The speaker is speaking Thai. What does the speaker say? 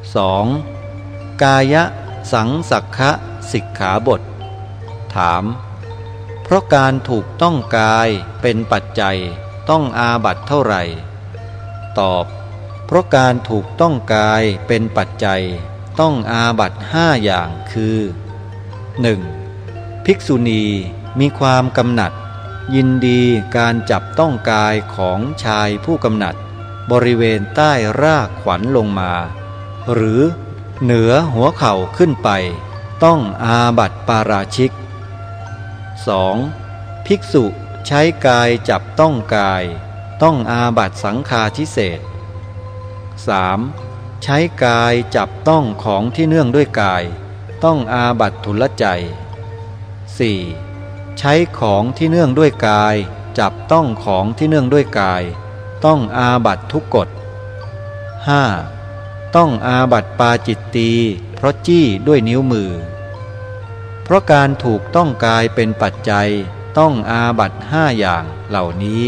2. กายะสังสักคะสิกขาบท ถาม เพราะการถูกต้องกายเป็นปัจจัยต้องอาบัตเท่าไหร่ ตอบ เพราะการถูกต้องกายเป็นปัจจัยต้องอาบัตห้าอย่างคือ 1. ภิกษุณีมีความกำหนัด ยินดีการจับต้องกายของชายผู้กำหนัด บริเวณใต้รากขวัญลงมา หรือเหนือหัวเข่าขึ้นไป ต้องอาบัตปาราชิก 2. ภิกษุใช้กายจับต้องกาย ต้องอาบัตสังฆาทิเศษ 3. ใช้กายจับต้องของที่เนื่องด้วยกาย ต้องอาบัตทุลใจ 4. ใช้ของที่เนื่องด้วยกาย จับต้องของที่เนื่องด้วยกาย ต้องอาบัตทุกกฎ 5. ต้องอาบัตปาจิตตีเพราะจี้ด้วยนิ้วมือ เพราะการถูกต้องกายเป็นปัจจัยต้องอาบัตห้าอย่างเหล่านี้